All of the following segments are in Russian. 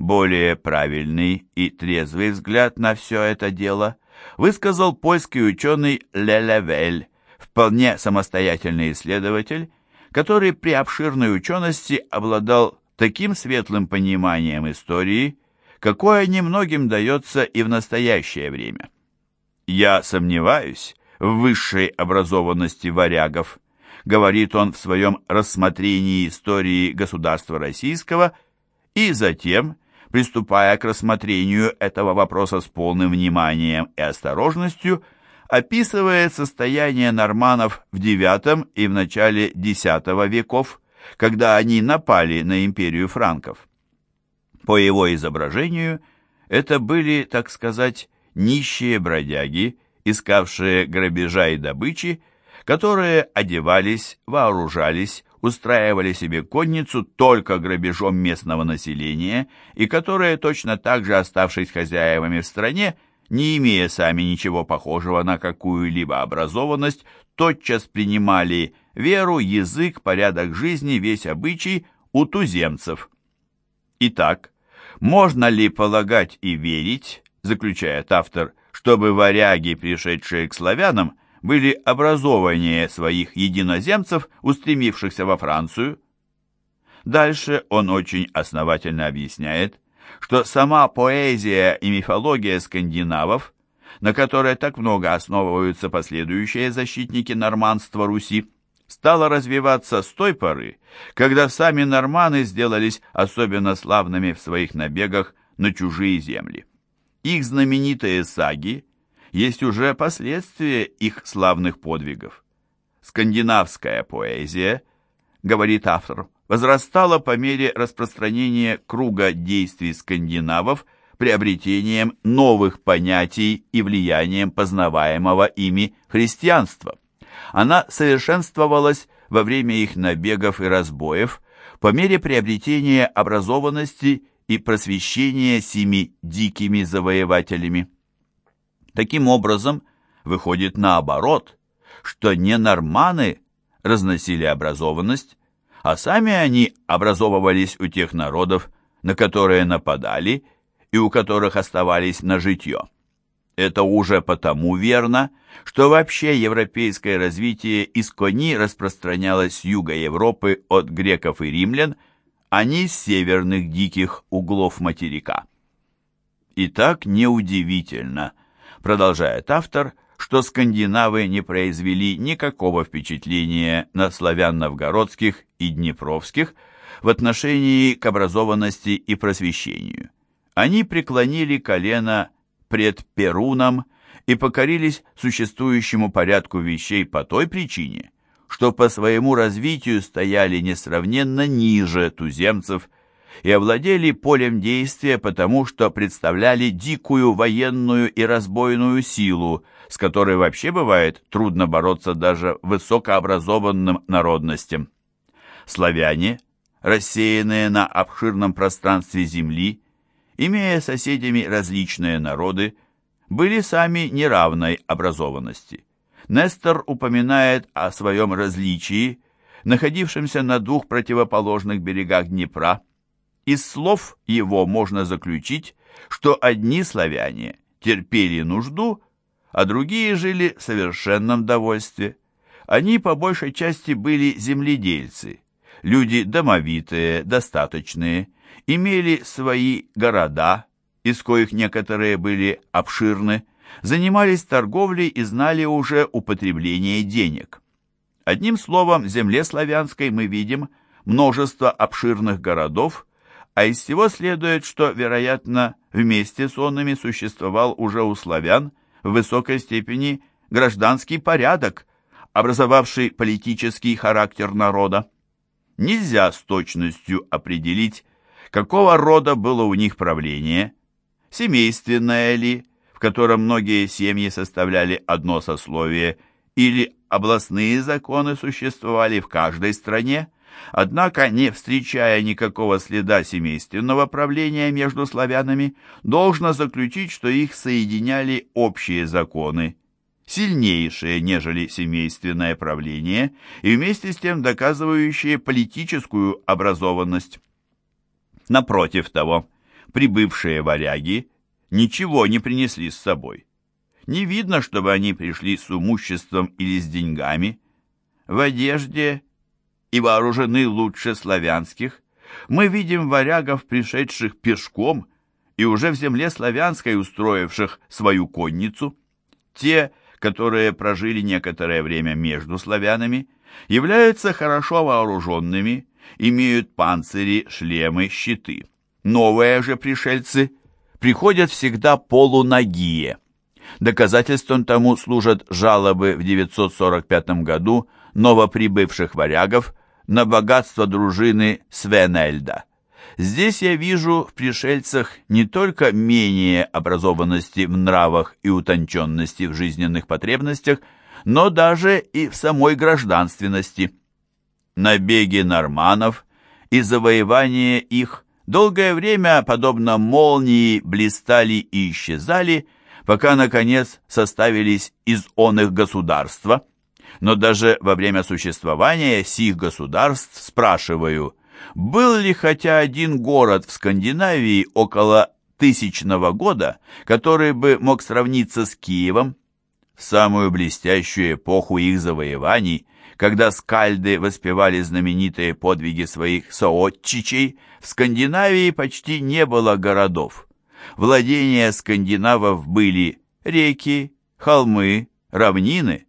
Более правильный и трезвый взгляд на все это дело высказал польский ученый Лелевель, вполне самостоятельный исследователь, который при обширной учености обладал таким светлым пониманием истории, какое немногим дается и в настоящее время. «Я сомневаюсь в высшей образованности варягов», говорит он в своем рассмотрении истории государства российского, и затем, приступая к рассмотрению этого вопроса с полным вниманием и осторожностью, описывает состояние норманов в IX и в начале X веков, когда они напали на империю франков. По его изображению, это были, так сказать, нищие бродяги, искавшие грабежа и добычи, которые одевались, вооружались, устраивали себе конницу только грабежом местного населения и которые, точно так же оставшись хозяевами в стране, не имея сами ничего похожего на какую-либо образованность, тотчас принимали веру, язык, порядок жизни, весь обычай у туземцев. Итак, можно ли полагать и верить, заключает автор, чтобы варяги, пришедшие к славянам, были образованнее своих единоземцев, устремившихся во Францию? Дальше он очень основательно объясняет, что сама поэзия и мифология скандинавов, на которой так много основываются последующие защитники норманства Руси, стала развиваться с той поры, когда сами норманы сделались особенно славными в своих набегах на чужие земли. Их знаменитые саги есть уже последствия их славных подвигов. Скандинавская поэзия, говорит автор, возрастала по мере распространения круга действий скандинавов приобретением новых понятий и влиянием познаваемого ими христианства. Она совершенствовалась во время их набегов и разбоев по мере приобретения образованности и просвещения семи дикими завоевателями. Таким образом, выходит наоборот, что не норманы разносили образованность, а сами они образовывались у тех народов, на которые нападали и у которых оставались на житье. Это уже потому верно, что вообще европейское развитие из кони распространялось с юга Европы от греков и римлян, а не с северных диких углов материка. И так неудивительно, продолжает автор, что скандинавы не произвели никакого впечатления на славян новгородских и днепровских в отношении к образованности и просвещению. Они преклонили колено пред Перуном и покорились существующему порядку вещей по той причине, что по своему развитию стояли несравненно ниже туземцев и овладели полем действия потому, что представляли дикую военную и разбойную силу, с которой вообще бывает трудно бороться даже высокообразованным народностям. Славяне, рассеянные на обширном пространстве земли, имея соседями различные народы, были сами неравной образованности. Нестор упоминает о своем различии, находившемся на двух противоположных берегах Днепра, из слов его можно заключить, что одни славяне терпели нужду, а другие жили в совершенном довольстве. Они по большей части были земледельцы, люди домовитые, достаточные, имели свои города, из коих некоторые были обширны, занимались торговлей и знали уже употребление денег. Одним словом, в земле славянской мы видим множество обширных городов, а из всего следует, что, вероятно, вместе с онными существовал уже у славян в высокой степени гражданский порядок, образовавший политический характер народа. Нельзя с точностью определить, какого рода было у них правление, семейственное ли, в котором многие семьи составляли одно сословие, или областные законы существовали в каждой стране, Однако, не встречая никакого следа семейственного правления между славянами, должно заключить, что их соединяли общие законы, сильнейшие, нежели семейственное правление, и вместе с тем доказывающие политическую образованность. Напротив того, прибывшие варяги ничего не принесли с собой. Не видно, чтобы они пришли с имуществом или с деньгами. В одежде и вооружены лучше славянских. Мы видим варягов, пришедших пешком, и уже в земле славянской устроивших свою конницу. Те, которые прожили некоторое время между славянами, являются хорошо вооруженными, имеют панцири, шлемы, щиты. Новые же пришельцы приходят всегда полуногие. Доказательством тому служат жалобы в 945 году новоприбывших варягов на богатство дружины Свенельда. Здесь я вижу в пришельцах не только менее образованности в нравах и утонченности в жизненных потребностях, но даже и в самой гражданственности. Набеги норманов и завоевание их долгое время, подобно молнии, блистали и исчезали, пока, наконец, составились из он их государства. Но даже во время существования сих государств спрашиваю, был ли хотя один город в Скандинавии около тысячного года, который бы мог сравниться с Киевом, в самую блестящую эпоху их завоеваний, когда скальды воспевали знаменитые подвиги своих соотчичей, в Скандинавии почти не было городов. Владения скандинавов были реки, холмы, равнины,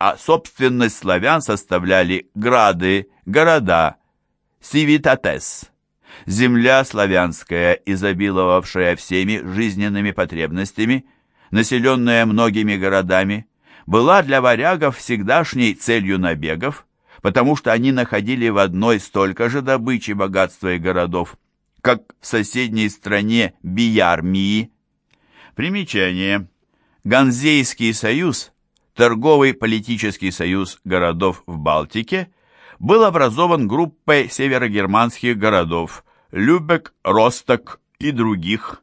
а собственность славян составляли грады, города, сивитатес. Земля славянская, изобиловавшая всеми жизненными потребностями, населенная многими городами, была для варягов всегдашней целью набегов, потому что они находили в одной столько же добычи, богатства и городов, как в соседней стране Биярмии. Примечание. Ганзейский союз, торговый политический союз городов в Балтике, был образован группой северогерманских городов Любек, Росток и других,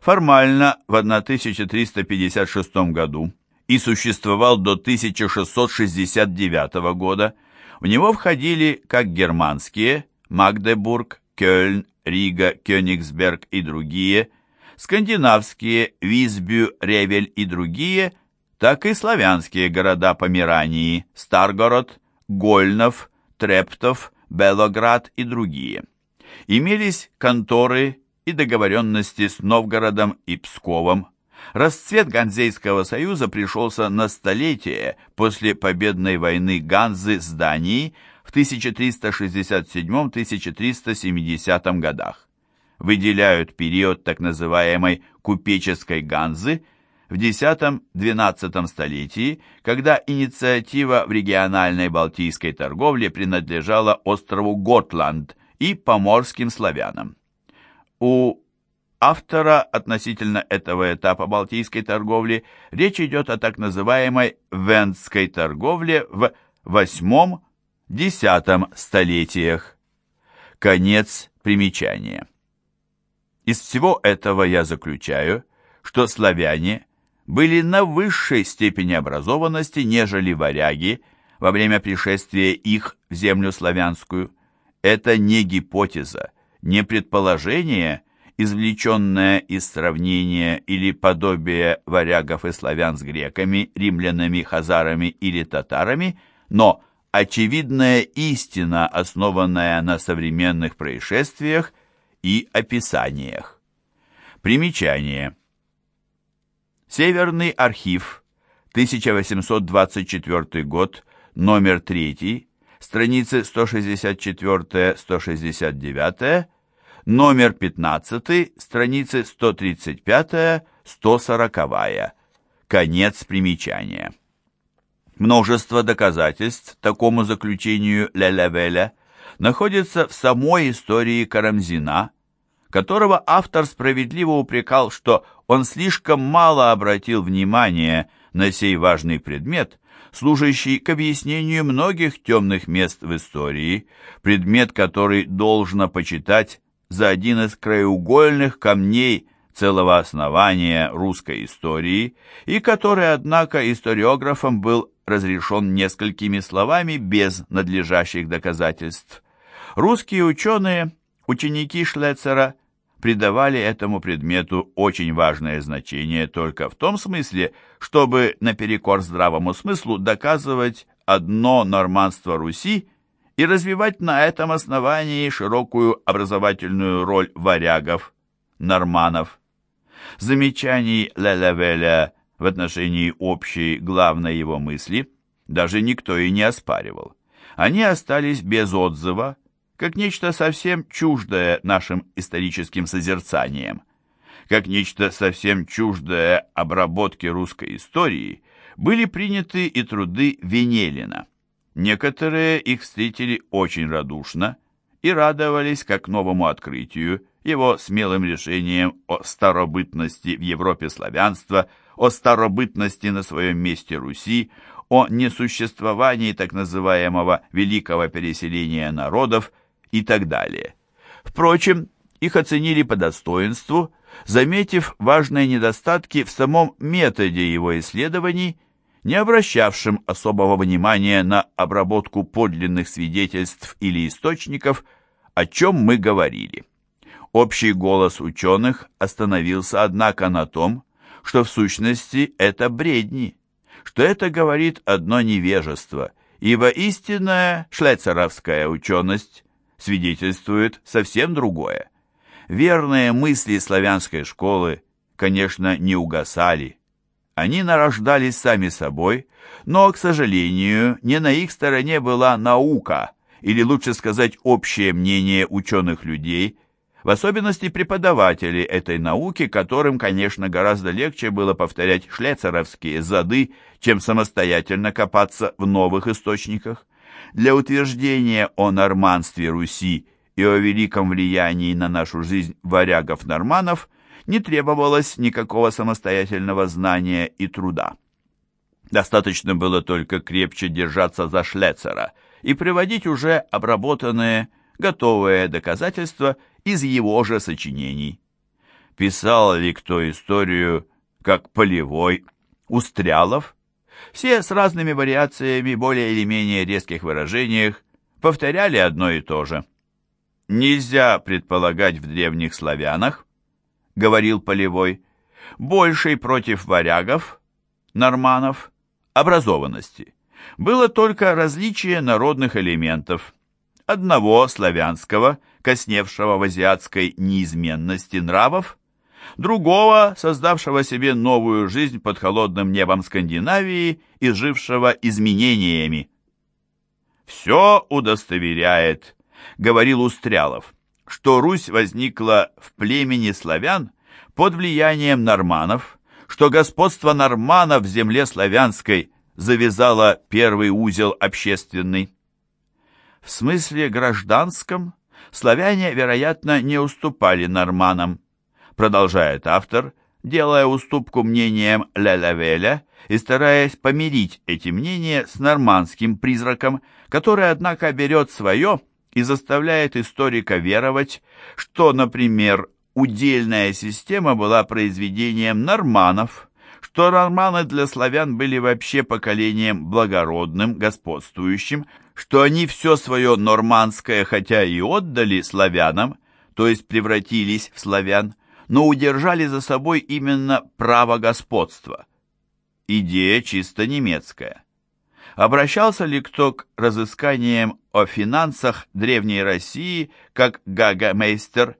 формально в 1356 году и существовал до 1669 года. В него входили как германские Магдебург, Кёльн, Рига, Кёнигсберг и другие, скандинавские Висбю, Ревель и другие, так и славянские города Померании, Старгород, Гольнов, Трептов, Белоград и другие. Имелись конторы и договоренности с Новгородом и Псковом. Расцвет Ганзейского союза пришелся на столетие после победной войны Ганзы с Данией в 1367-1370 годах. Выделяют период так называемой «купеческой Ганзы» в X-XII столетии, когда инициатива в региональной балтийской торговле принадлежала острову Готланд и поморским славянам. У автора относительно этого этапа балтийской торговли речь идет о так называемой вендской торговле в VIII X столетиях. Конец примечания. Из всего этого я заключаю, что славяне были на высшей степени образованности, нежели варяги во время пришествия их в землю славянскую. Это не гипотеза, не предположение, извлеченное из сравнения или подобия варягов и славян с греками, римлянами, хазарами или татарами, но очевидная истина, основанная на современных происшествиях и описаниях. Примечание. Северный архив, 1824 год, номер 3, страницы 164-169, номер 15, страницы 135-140. Конец примечания. Множество доказательств такому заключению Лелевеля находится в самой истории Карамзина, которого автор справедливо упрекал, что он слишком мало обратил внимания на сей важный предмет, служащий к объяснению многих темных мест в истории, предмет, который должно почитать за один из краеугольных камней целого основания русской истории, и который, однако, историографом был разрешен несколькими словами без надлежащих доказательств. Русские ученые, ученики Шлецера, придавали этому предмету очень важное значение только в том смысле, чтобы наперекор здравому смыслу доказывать одно норманство Руси и развивать на этом основании широкую образовательную роль варягов, норманов. Замечаний Лелевеля в отношении общей главной его мысли даже никто и не оспаривал. Они остались без отзыва, как нечто совсем чуждое нашим историческим созерцаниям, как нечто совсем чуждое обработке русской истории, были приняты и труды Венелина. Некоторые их встретили очень радушно и радовались как новому открытию, его смелым решением о старобытности в Европе славянства, о старобытности на своем месте Руси, о несуществовании так называемого великого переселения народов и так далее. Впрочем, их оценили по достоинству, заметив важные недостатки в самом методе его исследований, не обращавшим особого внимания на обработку подлинных свидетельств или источников, о чем мы говорили. Общий голос ученых остановился, однако, на том, что в сущности это бредни, что это говорит одно невежество, ибо истинная шлецеровская ученость свидетельствует совсем другое. Верные мысли славянской школы, конечно, не угасали. Они нарождались сами собой, но, к сожалению, не на их стороне была наука, или лучше сказать, общее мнение ученых людей – в особенности преподаватели этой науки, которым, конечно, гораздо легче было повторять шлецеровские зады, чем самостоятельно копаться в новых источниках. Для утверждения о норманстве Руси и о великом влиянии на нашу жизнь варягов-норманов не требовалось никакого самостоятельного знания и труда. Достаточно было только крепче держаться за Шлецера и приводить уже обработанные, готовые доказательства из его же сочинений. Писал ли кто историю, как Полевой, Устрялов? Все с разными вариациями, более или менее резких выражениях, повторяли одно и то же. «Нельзя предполагать в древних славянах, — говорил Полевой, — большей против варягов, норманов, образованности. Было только различие народных элементов, одного славянского, косневшего в азиатской неизменности нравов, другого, создавшего себе новую жизнь под холодным небом Скандинавии и жившего изменениями. «Все удостоверяет», — говорил Устрялов, что Русь возникла в племени славян под влиянием норманов, что господство норманов в земле славянской завязало первый узел общественный. В смысле гражданском славяне, вероятно, не уступали норманам, продолжает автор, делая уступку мнениям Лелевеля и стараясь помирить эти мнения с нормандским призраком, который, однако, берет свое и заставляет историка веровать, что, например, удельная система была произведением норманов, что норманы для славян были вообще поколением благородным, господствующим, что они все свое нормандское, хотя и отдали славянам, то есть превратились в славян, но удержали за собой именно право господства. Идея чисто немецкая. Обращался ли кто к разысканиям о финансах Древней России, как Гагамейстер,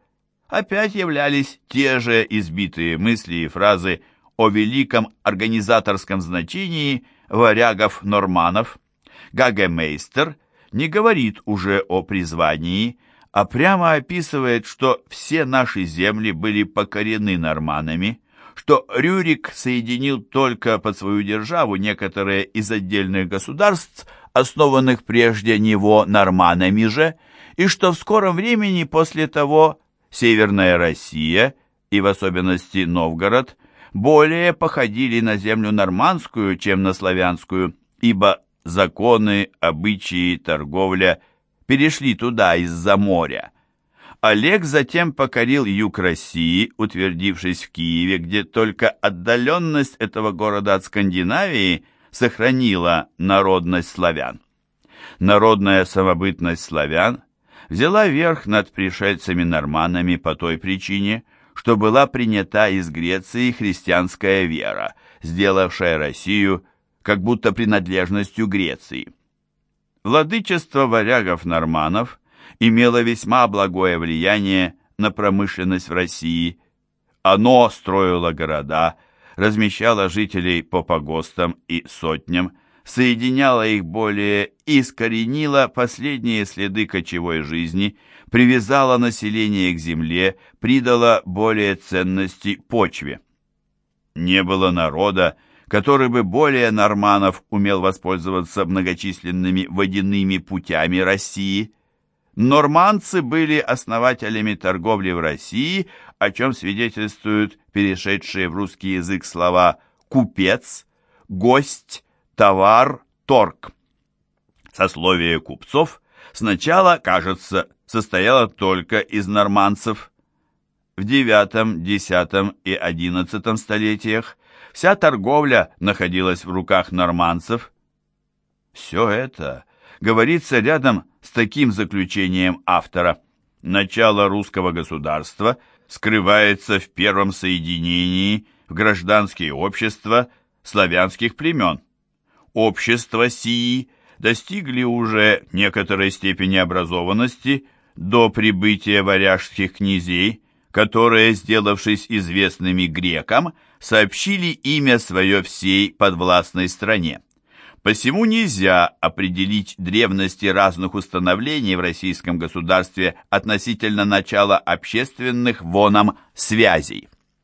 опять являлись те же избитые мысли и фразы о великом организаторском значении варягов-норманов, Гагемейстер не говорит уже о призвании, а прямо описывает, что все наши земли были покорены норманами, что Рюрик соединил только под свою державу некоторые из отдельных государств, основанных прежде него норманами же, и что в скором времени после того Северная Россия и в особенности Новгород более походили на землю нормандскую, чем на славянскую, ибо законы, обычаи, торговля перешли туда из-за моря. Олег затем покорил юг России, утвердившись в Киеве, где только отдаленность этого города от Скандинавии сохранила народность славян. Народная самобытность славян взяла верх над пришельцами-норманами по той причине, что была принята из Греции христианская вера, сделавшая Россию как будто принадлежностью Греции. Владычество варягов-норманов имело весьма благое влияние на промышленность в России. Оно строило города, размещало жителей по погостам и сотням, соединяло их более и искоренило последние следы кочевой жизни, привязало население к земле, придало более ценности почве. Не было народа, который бы более норманов умел воспользоваться многочисленными водяными путями России. Норманцы были основателями торговли в России, о чем свидетельствуют перешедшие в русский язык слова «купец», «гость», «товар», «торг». Сословие купцов сначала, кажется, состояло только из норманцев. В IX, X и XI столетиях Вся торговля находилась в руках норманцев. Все это говорится рядом с таким заключением автора. Начало русского государства скрывается в первом соединении в гражданские общества славянских племен. Общества сии достигли уже некоторой степени образованности до прибытия варяжских князей, которые, сделавшись известными грекам, сообщили имя свое всей подвластной стране. Посему нельзя определить древности разных установлений в российском государстве относительно начала общественных воном связей.